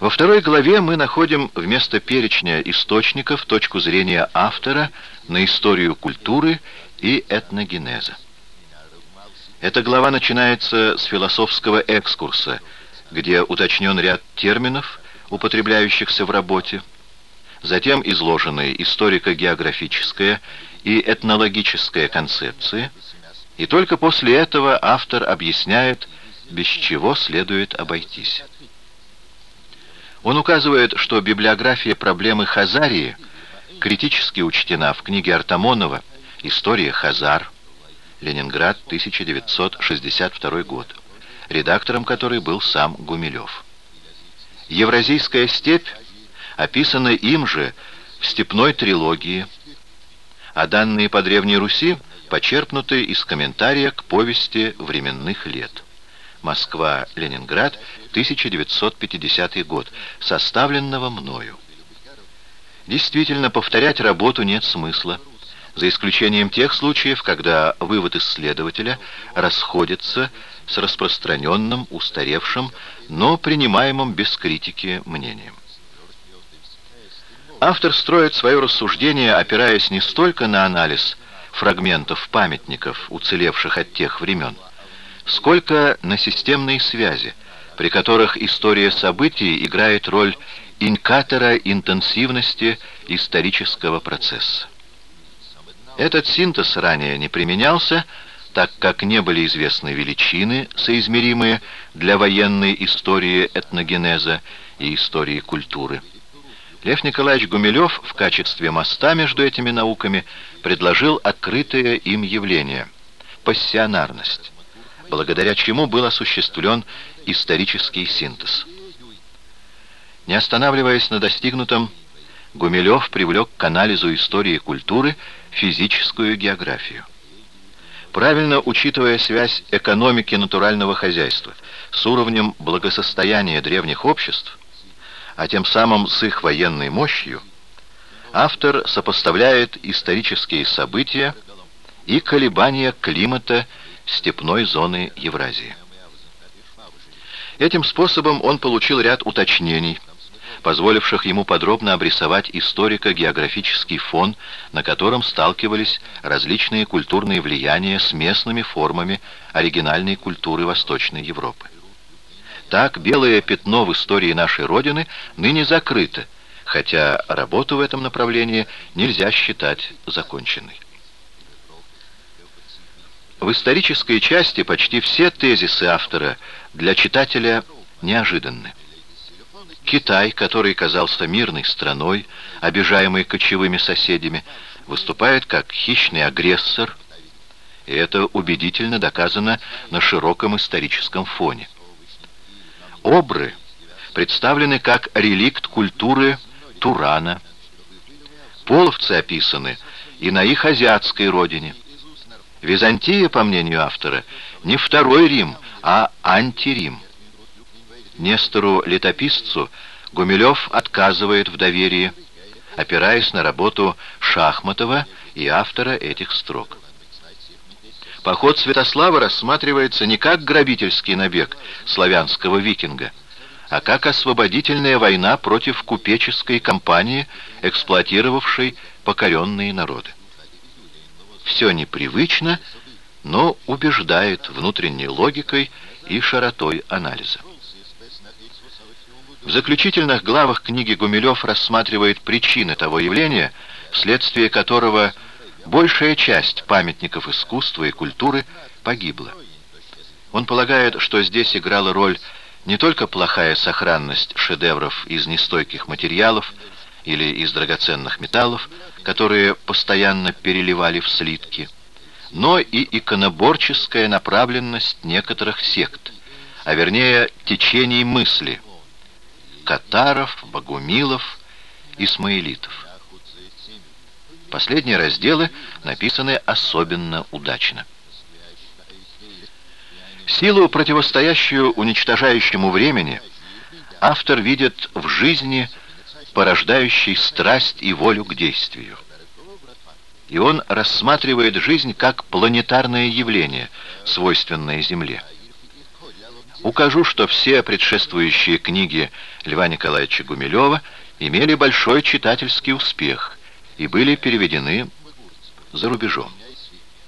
Во второй главе мы находим вместо перечня источников точку зрения автора на историю культуры и этногенеза. Эта глава начинается с философского экскурса, где уточнен ряд терминов, употребляющихся в работе, затем изложены историко-географическая и этнологическая концепции, и только после этого автор объясняет, без чего следует обойтись. Он указывает, что библиография проблемы Хазарии критически учтена в книге Артамонова «История Хазар», Ленинград, 1962 год, редактором которой был сам Гумилев. Евразийская степь описана им же в степной трилогии, а данные по Древней Руси почерпнуты из комментария к повести временных лет. Москва, Ленинград, 1950 год, составленного мною. Действительно, повторять работу нет смысла, за исключением тех случаев, когда вывод исследователя расходится с распространенным, устаревшим, но принимаемым без критики мнением. Автор строит свое рассуждение, опираясь не столько на анализ фрагментов памятников, уцелевших от тех времен, сколько на системные связи, при которых история событий играет роль инкатора интенсивности исторического процесса. Этот синтез ранее не применялся, так как не были известны величины, соизмеримые для военной истории этногенеза и истории культуры. Лев Николаевич Гумилев в качестве моста между этими науками предложил открытое им явление – пассионарность благодаря чему был осуществлен исторический синтез. Не останавливаясь на достигнутом, Гумилев привлек к анализу истории культуры физическую географию. Правильно учитывая связь экономики натурального хозяйства с уровнем благосостояния древних обществ, а тем самым с их военной мощью, автор сопоставляет исторические события и колебания климата степной зоны Евразии. Этим способом он получил ряд уточнений, позволивших ему подробно обрисовать историко-географический фон, на котором сталкивались различные культурные влияния с местными формами оригинальной культуры Восточной Европы. Так, белое пятно в истории нашей Родины ныне закрыто, хотя работу в этом направлении нельзя считать законченной. В исторической части почти все тезисы автора для читателя неожиданны. Китай, который казался мирной страной, обижаемой кочевыми соседями, выступает как хищный агрессор, и это убедительно доказано на широком историческом фоне. Обры представлены как реликт культуры Турана. Половцы описаны и на их азиатской родине – Византия, по мнению автора, не второй Рим, а антирим. Нестору-летописцу Гумилев отказывает в доверии, опираясь на работу Шахматова и автора этих строк. Поход Святослава рассматривается не как грабительский набег славянского викинга, а как освободительная война против купеческой компании, эксплуатировавшей покоренные народы. Все непривычно, но убеждает внутренней логикой и широтой анализа. В заключительных главах книги Гумилев рассматривает причины того явления, вследствие которого большая часть памятников искусства и культуры погибла. Он полагает, что здесь играла роль не только плохая сохранность шедевров из нестойких материалов, или из драгоценных металлов, которые постоянно переливали в слитки, но и иконоборческая направленность некоторых сект, а вернее течений мысли – катаров, богумилов, исмаилитов. Последние разделы написаны особенно удачно. Силу, противостоящую уничтожающему времени, автор видит в жизни – порождающий страсть и волю к действию. И он рассматривает жизнь как планетарное явление, свойственное Земле. укажу, что все предшествующие книги Льва Николаевича Гумилева имели большой читательский успех и были переведены за рубежом.